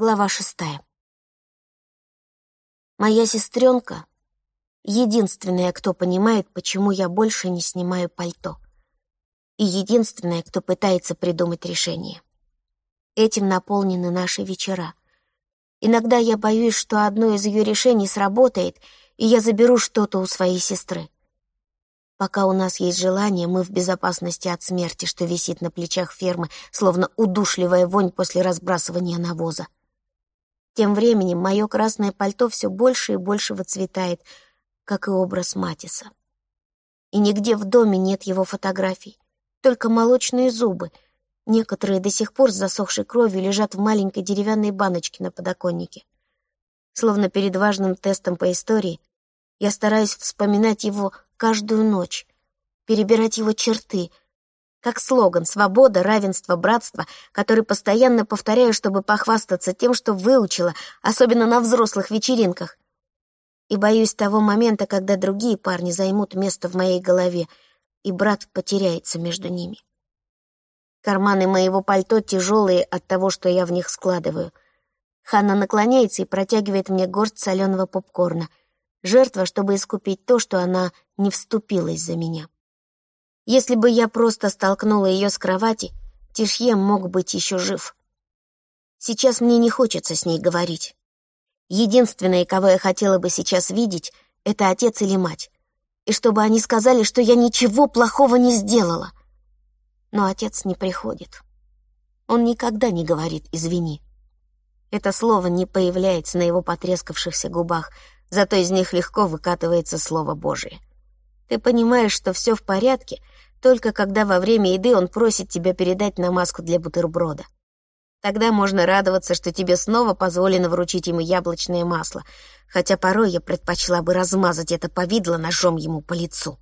Глава шестая. Моя сестренка — единственная, кто понимает, почему я больше не снимаю пальто. И единственная, кто пытается придумать решение. Этим наполнены наши вечера. Иногда я боюсь, что одно из ее решений сработает, и я заберу что-то у своей сестры. Пока у нас есть желание, мы в безопасности от смерти, что висит на плечах фермы, словно удушливая вонь после разбрасывания навоза. Тем временем мое красное пальто все больше и больше выцветает, как и образ Матиса. И нигде в доме нет его фотографий, только молочные зубы. Некоторые до сих пор с засохшей кровью лежат в маленькой деревянной баночке на подоконнике. Словно перед важным тестом по истории, я стараюсь вспоминать его каждую ночь, перебирать его черты — как слоган «Свобода, равенство, братство», который постоянно повторяю, чтобы похвастаться тем, что выучила, особенно на взрослых вечеринках. И боюсь того момента, когда другие парни займут место в моей голове, и брат потеряется между ними. Карманы моего пальто тяжелые от того, что я в них складываю. Ханна наклоняется и протягивает мне горсть соленого попкорна. Жертва, чтобы искупить то, что она не вступилась за меня. Если бы я просто столкнула ее с кровати, Тишье мог быть еще жив. Сейчас мне не хочется с ней говорить. Единственное, кого я хотела бы сейчас видеть, это отец или мать. И чтобы они сказали, что я ничего плохого не сделала. Но отец не приходит. Он никогда не говорит «извини». Это слово не появляется на его потрескавшихся губах, зато из них легко выкатывается Слово Божие. Ты понимаешь, что все в порядке, только когда во время еды он просит тебя передать намазку для бутерброда. Тогда можно радоваться, что тебе снова позволено вручить ему яблочное масло, хотя порой я предпочла бы размазать это повидло ножом ему по лицу.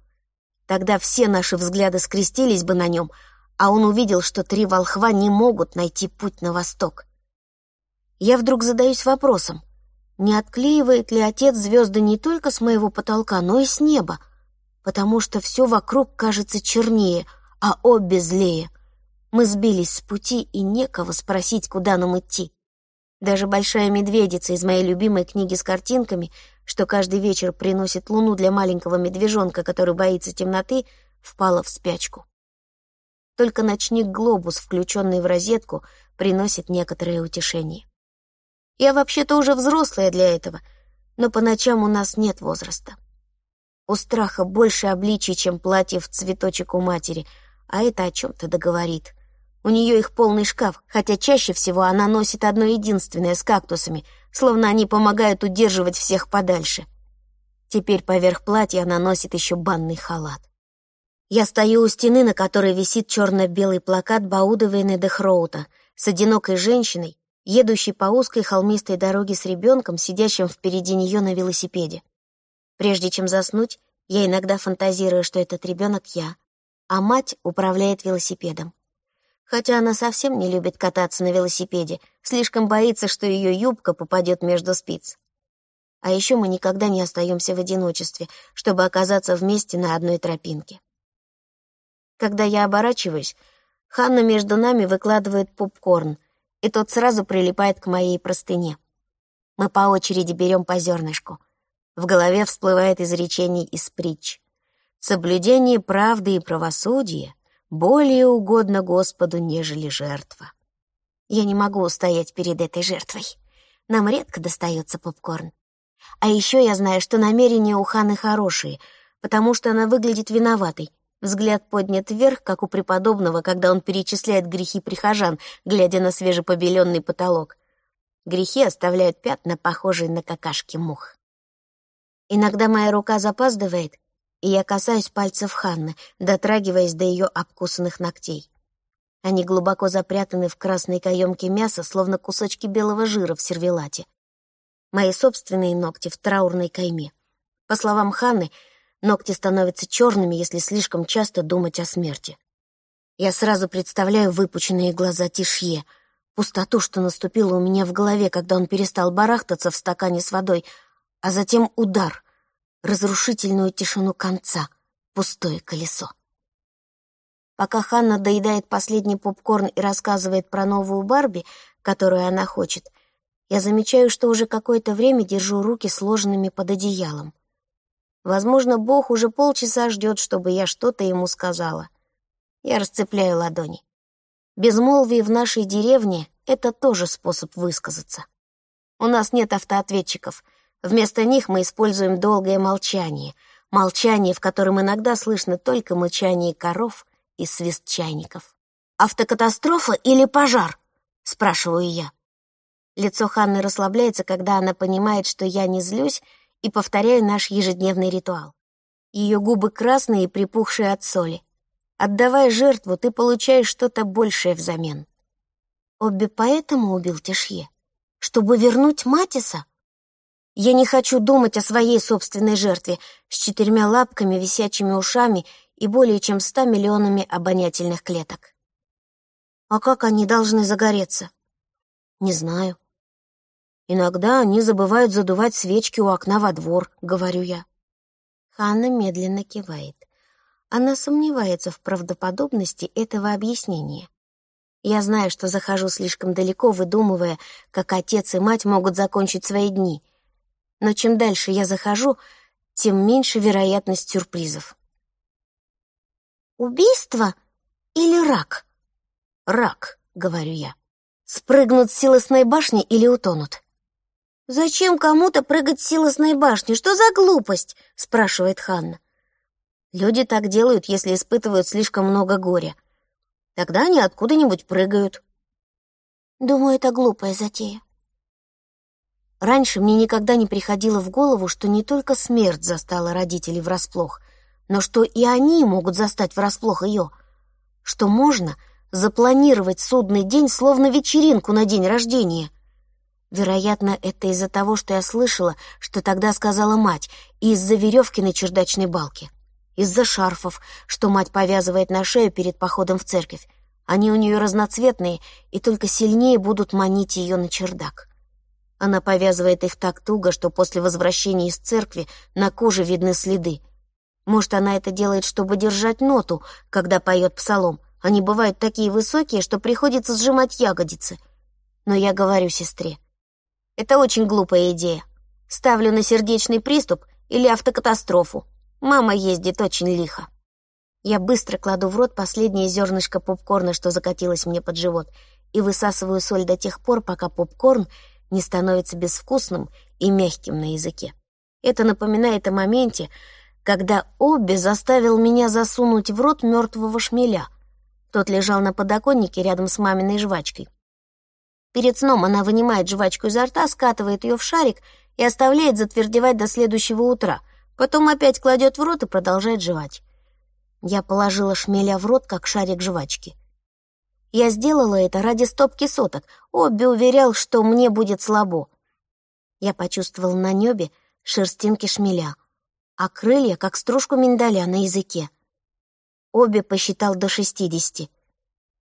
Тогда все наши взгляды скрестились бы на нем, а он увидел, что три волхва не могут найти путь на восток. Я вдруг задаюсь вопросом, не отклеивает ли отец звезды не только с моего потолка, но и с неба, потому что все вокруг кажется чернее, а обе злее. Мы сбились с пути, и некого спросить, куда нам идти. Даже большая медведица из моей любимой книги с картинками, что каждый вечер приносит луну для маленького медвежонка, который боится темноты, впала в спячку. Только ночник-глобус, включенный в розетку, приносит некоторое утешение. Я вообще-то уже взрослая для этого, но по ночам у нас нет возраста. У страха больше обличий, чем платье в цветочек у матери, а это о чем-то договорит. У нее их полный шкаф, хотя чаще всего она носит одно единственное с кактусами, словно они помогают удерживать всех подальше. Теперь поверх платья она носит еще банный халат. Я стою у стены, на которой висит черно-белый плакат Бауда Вейнедехроута с одинокой женщиной, едущей по узкой холмистой дороге с ребенком, сидящим впереди нее на велосипеде. Прежде чем заснуть, я иногда фантазирую, что этот ребенок я, а мать управляет велосипедом. Хотя она совсем не любит кататься на велосипеде, слишком боится, что ее юбка попадет между спиц. А еще мы никогда не остаемся в одиночестве, чтобы оказаться вместе на одной тропинке. Когда я оборачиваюсь, Ханна между нами выкладывает попкорн, и тот сразу прилипает к моей простыне. Мы по очереди берем по зернышку. В голове всплывает изречение из притч. «Соблюдение правды и правосудия более угодно Господу, нежели жертва». Я не могу устоять перед этой жертвой. Нам редко достается попкорн. А еще я знаю, что намерения у Ханы хорошие, потому что она выглядит виноватой. Взгляд поднят вверх, как у преподобного, когда он перечисляет грехи прихожан, глядя на свежепобеленный потолок. Грехи оставляют пятна, похожие на какашки мух. Иногда моя рука запаздывает, и я касаюсь пальцев Ханны, дотрагиваясь до ее обкусанных ногтей. Они глубоко запрятаны в красной каемке мяса, словно кусочки белого жира в сервелате. Мои собственные ногти в траурной кайме. По словам Ханны, ногти становятся черными, если слишком часто думать о смерти. Я сразу представляю выпученные глаза Тишье, пустоту, что наступила у меня в голове, когда он перестал барахтаться в стакане с водой — а затем удар, разрушительную тишину конца, пустое колесо. Пока Ханна доедает последний попкорн и рассказывает про новую Барби, которую она хочет, Я замечаю, что уже какое-то время держу руки сложенными под одеялом. Возможно, Бог уже полчаса ждет, чтобы я что-то ему сказала. Я расцепляю ладони. Безмолвие в нашей деревне — это тоже способ высказаться. У нас нет автоответчиков. Вместо них мы используем долгое молчание. Молчание, в котором иногда слышно только мычание коров и свист чайников. «Автокатастрофа или пожар?» — спрашиваю я. Лицо Ханны расслабляется, когда она понимает, что я не злюсь, и повторяю наш ежедневный ритуал. Ее губы красные и припухшие от соли. Отдавая жертву, ты получаешь что-то большее взамен. Обби поэтому убил Тишье? Чтобы вернуть Матиса? Я не хочу думать о своей собственной жертве с четырьмя лапками, висячими ушами и более чем ста миллионами обонятельных клеток. А как они должны загореться? Не знаю. Иногда они забывают задувать свечки у окна во двор, говорю я. Ханна медленно кивает. Она сомневается в правдоподобности этого объяснения. Я знаю, что захожу слишком далеко, выдумывая, как отец и мать могут закончить свои дни. Но чем дальше я захожу, тем меньше вероятность сюрпризов. «Убийство или рак?» «Рак», — говорю я. «Спрыгнут с силосной башни или утонут?» «Зачем кому-то прыгать с силосной башни? Что за глупость?» — спрашивает Ханна. «Люди так делают, если испытывают слишком много горя. Тогда они откуда-нибудь прыгают». «Думаю, это глупая затея». Раньше мне никогда не приходило в голову, что не только смерть застала родителей врасплох, но что и они могут застать врасплох ее, что можно запланировать судный день словно вечеринку на день рождения — Вероятно, это из-за того, что я слышала, что тогда сказала мать, и из-за веревки на чердачной балке. Из-за шарфов, что мать повязывает на шею перед походом в церковь. Они у нее разноцветные и только сильнее будут манить ее на чердак. Она повязывает их так туго, что после возвращения из церкви на коже видны следы. Может, она это делает, чтобы держать ноту, когда поет псалом. Они бывают такие высокие, что приходится сжимать ягодицы. Но я говорю сестре, это очень глупая идея. Ставлю на сердечный приступ или автокатастрофу. Мама ездит очень лихо. Я быстро кладу в рот последнее зернышко попкорна, что закатилось мне под живот, и высасываю соль до тех пор, пока попкорн не становится безвкусным и мягким на языке. Это напоминает о моменте, когда Обби заставил меня засунуть в рот мертвого шмеля. Тот лежал на подоконнике рядом с маминой жвачкой. Перед сном она вынимает жвачку изо рта, скатывает ее в шарик и оставляет затвердевать до следующего утра. Потом опять кладет в рот и продолжает жевать. Я положила шмеля в рот, как шарик жвачки. Я сделала это ради стопки соток. Обби уверял, что мне будет слабо. Я почувствовала на небе шерстинки шмеля, а крылья, как стружку миндаля на языке. Обби посчитал до шестидесяти.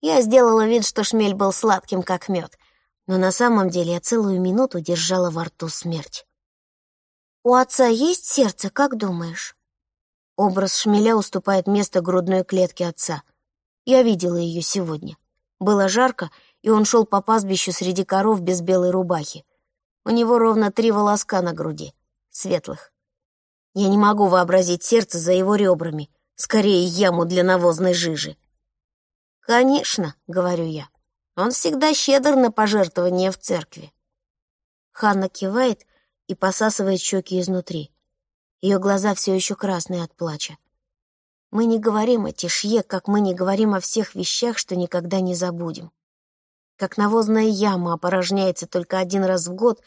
Я сделала вид, что шмель был сладким, как мед но на самом деле я целую минуту держала во рту смерть. «У отца есть сердце, как думаешь?» Образ шмеля уступает место грудной клетке отца. Я видела ее сегодня. Было жарко, и он шел по пастбищу среди коров без белой рубахи. У него ровно три волоска на груди, светлых. Я не могу вообразить сердце за его ребрами, скорее яму для навозной жижи. «Конечно», — говорю я, он всегда щедр на пожертвования в церкви. Ханна кивает и посасывает щеки изнутри. Ее глаза все еще красные от плача. Мы не говорим о тишье, как мы не говорим о всех вещах, что никогда не забудем. Как навозная яма опорожняется только один раз в год,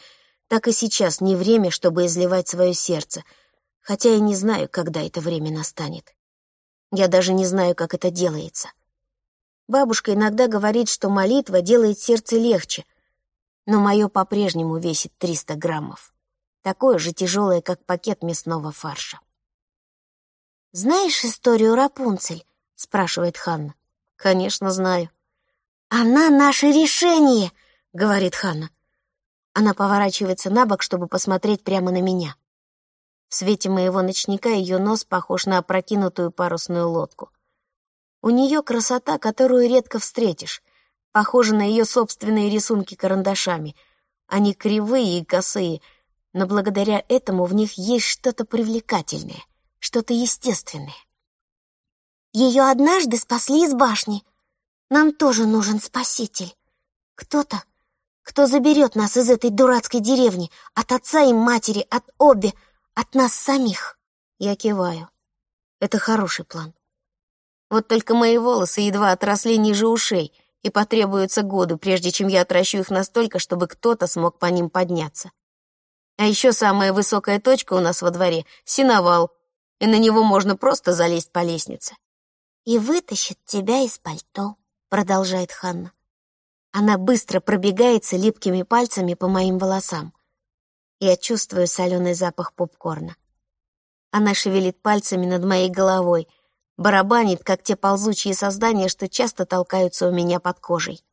так и сейчас не время, чтобы изливать свое сердце, хотя я не знаю, когда это время настанет. Я даже не знаю, как это делается. Бабушка иногда говорит, что молитва делает сердце легче, но мое по-прежнему весит 300 граммов. Такое же тяжелое, как пакет мясного фарша. «Знаешь историю Рапунцель?» — спрашивает Ханна. «Конечно, знаю». «Она наше решение!» — говорит Ханна. Она поворачивается на бок, чтобы посмотреть прямо на меня. В свете моего ночника ее нос похож на опрокинутую парусную лодку. У нее красота, которую редко встретишь, похожа на ее собственные рисунки карандашами. Они кривые и косые, но благодаря этому в них есть что-то привлекательное, что-то естественное. Ее однажды спасли из башни. Нам тоже нужен спаситель. Кто-то, кто заберет нас из этой дурацкой деревни, от отца и матери, от обе, от нас самих. Я киваю. Это хороший план. Вот только мои волосы едва отросли ниже ушей, и потребуются годы, прежде чем я отращу их настолько, чтобы кто-то смог по ним подняться. А еще самая высокая точка у нас во дворе — синовал, и на него можно просто залезть по лестнице. «И вытащит тебя из пальто», — продолжает Ханна. Она быстро пробегается липкими пальцами по моим волосам. Я чувствую соленый запах попкорна. Она шевелит пальцами над моей головой, барабанит, как те ползучие создания, что часто толкаются у меня под кожей.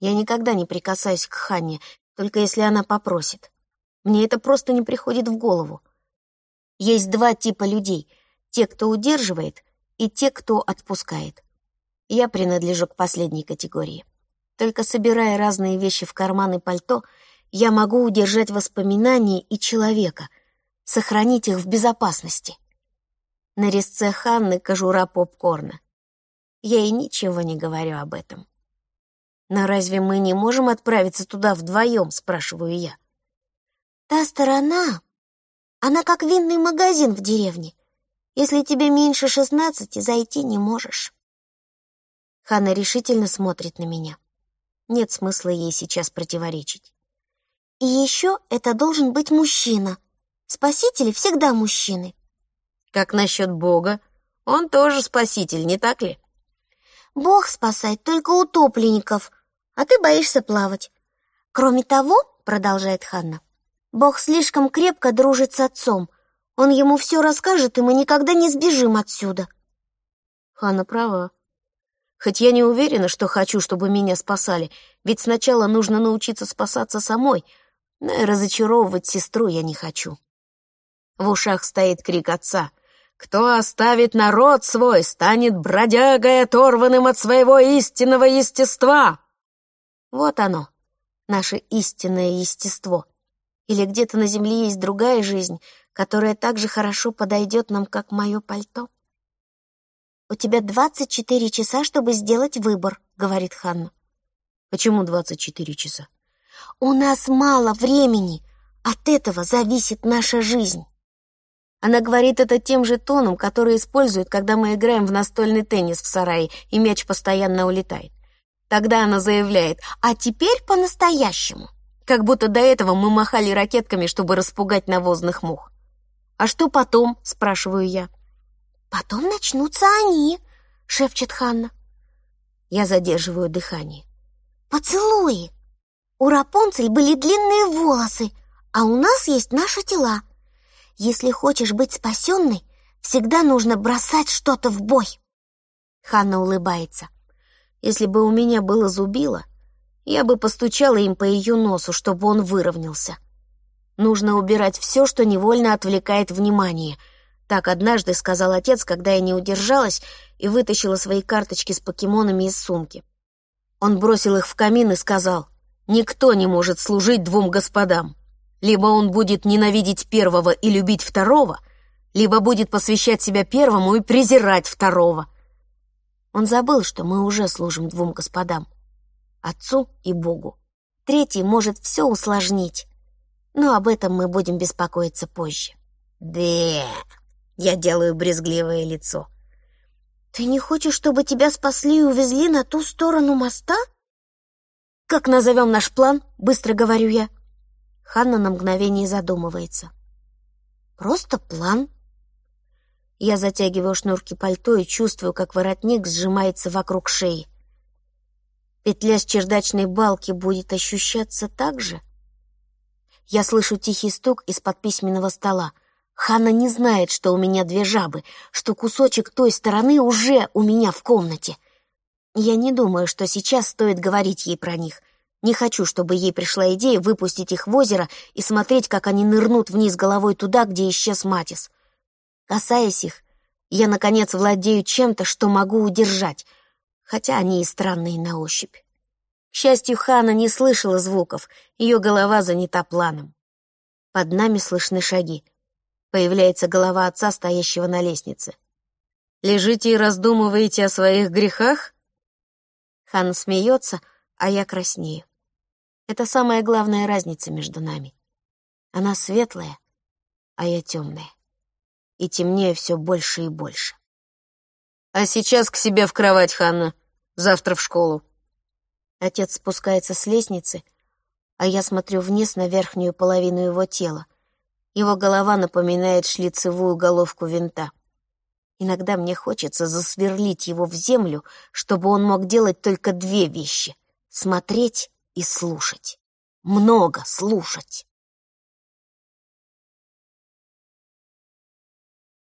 Я никогда не прикасаюсь к Ханне, только если она попросит. Мне это просто не приходит в голову. Есть два типа людей — те, кто удерживает, и те, кто отпускает. Я принадлежу к последней категории. Только собирая разные вещи в карманы пальто, я могу удержать воспоминания и человека, сохранить их в безопасности. На резце Ханны кожура попкорна. Я и ничего не говорю об этом. «Но разве мы не можем отправиться туда вдвоем?» — спрашиваю я. «Та сторона, она как винный магазин в деревне. Если тебе меньше шестнадцати, зайти не можешь». Ханна решительно смотрит на меня. Нет смысла ей сейчас противоречить. «И еще это должен быть мужчина. Спасители всегда мужчины». «Как насчет Бога? Он тоже спаситель, не так ли?» «Бог спасает только утопленников, а ты боишься плавать. Кроме того, — продолжает Ханна, — Бог слишком крепко дружит с отцом, он ему все расскажет, и мы никогда не сбежим отсюда. Хана права. Хоть я не уверена, что хочу, чтобы меня спасали, ведь сначала нужно научиться спасаться самой, но и разочаровывать сестру я не хочу. В ушах стоит крик отца. «Кто оставит народ свой, станет бродягой, оторванным от своего истинного естества!» Вот оно, наше истинное естество. Или где-то на земле есть другая жизнь, которая так же хорошо подойдет нам, как мое пальто. «У тебя двадцать четыре часа, чтобы сделать выбор», — говорит Ханна. «Почему двадцать четыре часа?» «У нас мало времени. От этого зависит наша жизнь». Она говорит это тем же тоном, который используют, когда мы играем в настольный теннис в сарае, и мяч постоянно улетает. Тогда она заявляет «А теперь по-настоящему», как будто до этого мы махали ракетками, чтобы распугать навозных мух. «А что потом?» — спрашиваю я. «Потом начнутся они», — шепчет Ханна. Я задерживаю дыхание. «Поцелуи! У Рапунцель были длинные волосы, а у нас есть наши тела. Если хочешь быть спасенной, всегда нужно бросать что-то в бой». Ханна улыбается. «Если бы у меня было зубило, я бы постучала им по ее носу, чтобы он выровнялся. Нужно убирать все, что невольно отвлекает внимание. Так однажды сказал отец, когда я не удержалась и вытащила свои карточки с покемонами из сумки. Он бросил их в камин и сказал, «Никто не может служить двум господам. Либо он будет ненавидеть первого и любить второго, либо будет посвящать себя первому и презирать второго». Он забыл, что мы уже служим двум господам, отцу и Богу. Третий может все усложнить но об этом мы будем беспокоиться позже. Бе! Я делаю брезгливое лицо. Ты не хочешь, чтобы тебя спасли и увезли на ту сторону моста? Как назовем наш план? Быстро говорю я. Ханна на мгновение задумывается. Просто план. Я затягиваю шнурки пальто и чувствую, как воротник сжимается вокруг шеи. Петля с чердачной балки будет ощущаться так же? Я слышу тихий стук из-под письменного стола. Ханна не знает, что у меня две жабы, что кусочек той стороны уже у меня в комнате. Я не думаю, что сейчас стоит говорить ей про них. Не хочу, чтобы ей пришла идея выпустить их в озеро и смотреть, как они нырнут вниз головой туда, где исчез Матис. Касаясь их, я, наконец, владею чем-то, что могу удержать, хотя они и странные на ощупь. К счастью, Хана не слышала звуков, ее голова занята планом. Под нами слышны шаги. Появляется голова отца, стоящего на лестнице. «Лежите и раздумываете о своих грехах?» Хана смеется, а я краснею. Это самая главная разница между нами. Она светлая, а я темная. И темнее все больше и больше. «А сейчас к себе в кровать, Ханна. Завтра в школу». Отец спускается с лестницы, а я смотрю вниз на верхнюю половину его тела. Его голова напоминает шлицевую головку винта. Иногда мне хочется засверлить его в землю, чтобы он мог делать только две вещи — смотреть и слушать. Много слушать.